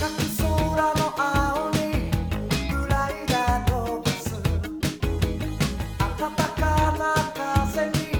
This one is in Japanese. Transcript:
暖かな風に